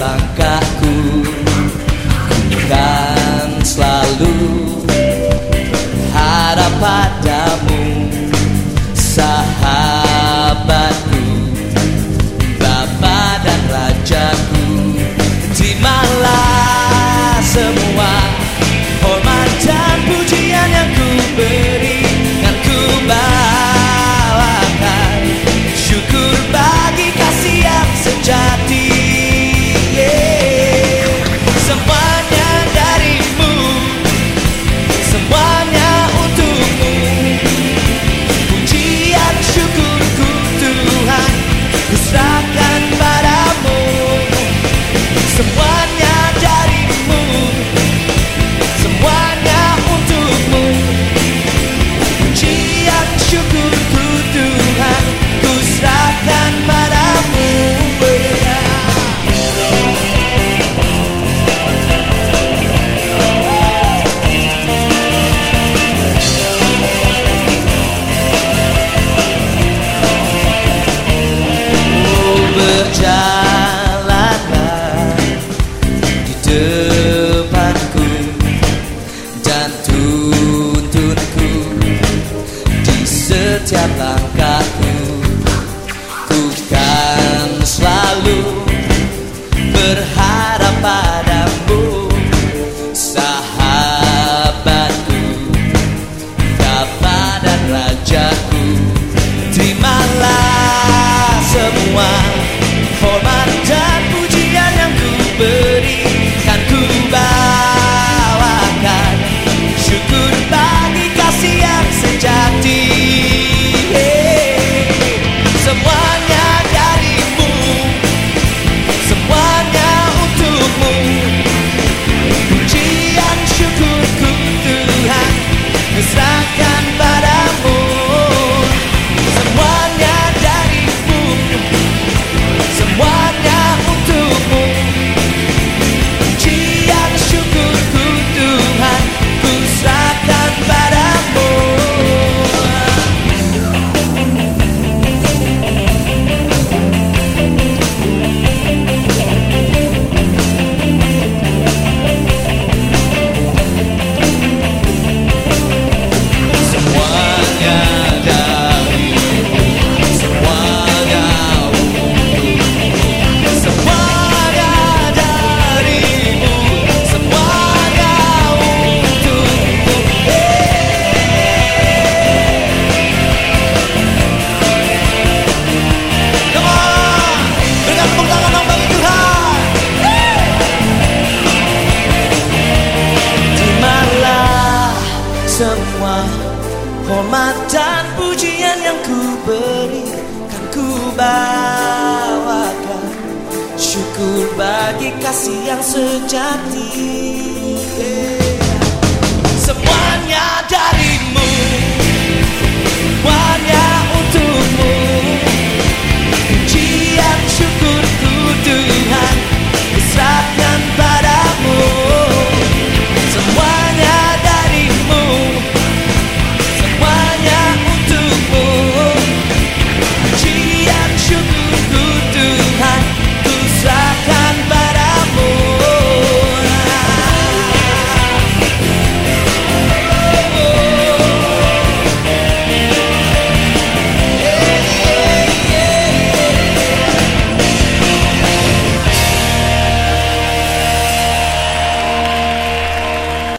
langkahku Ku kan selalu harapan. setiap langkahku. Ku kan selalu berharap padamu Sahabatku, dapat dan rajaku. Terimalah semua bawakan syukur bagi kasih yang sejati. Yeah.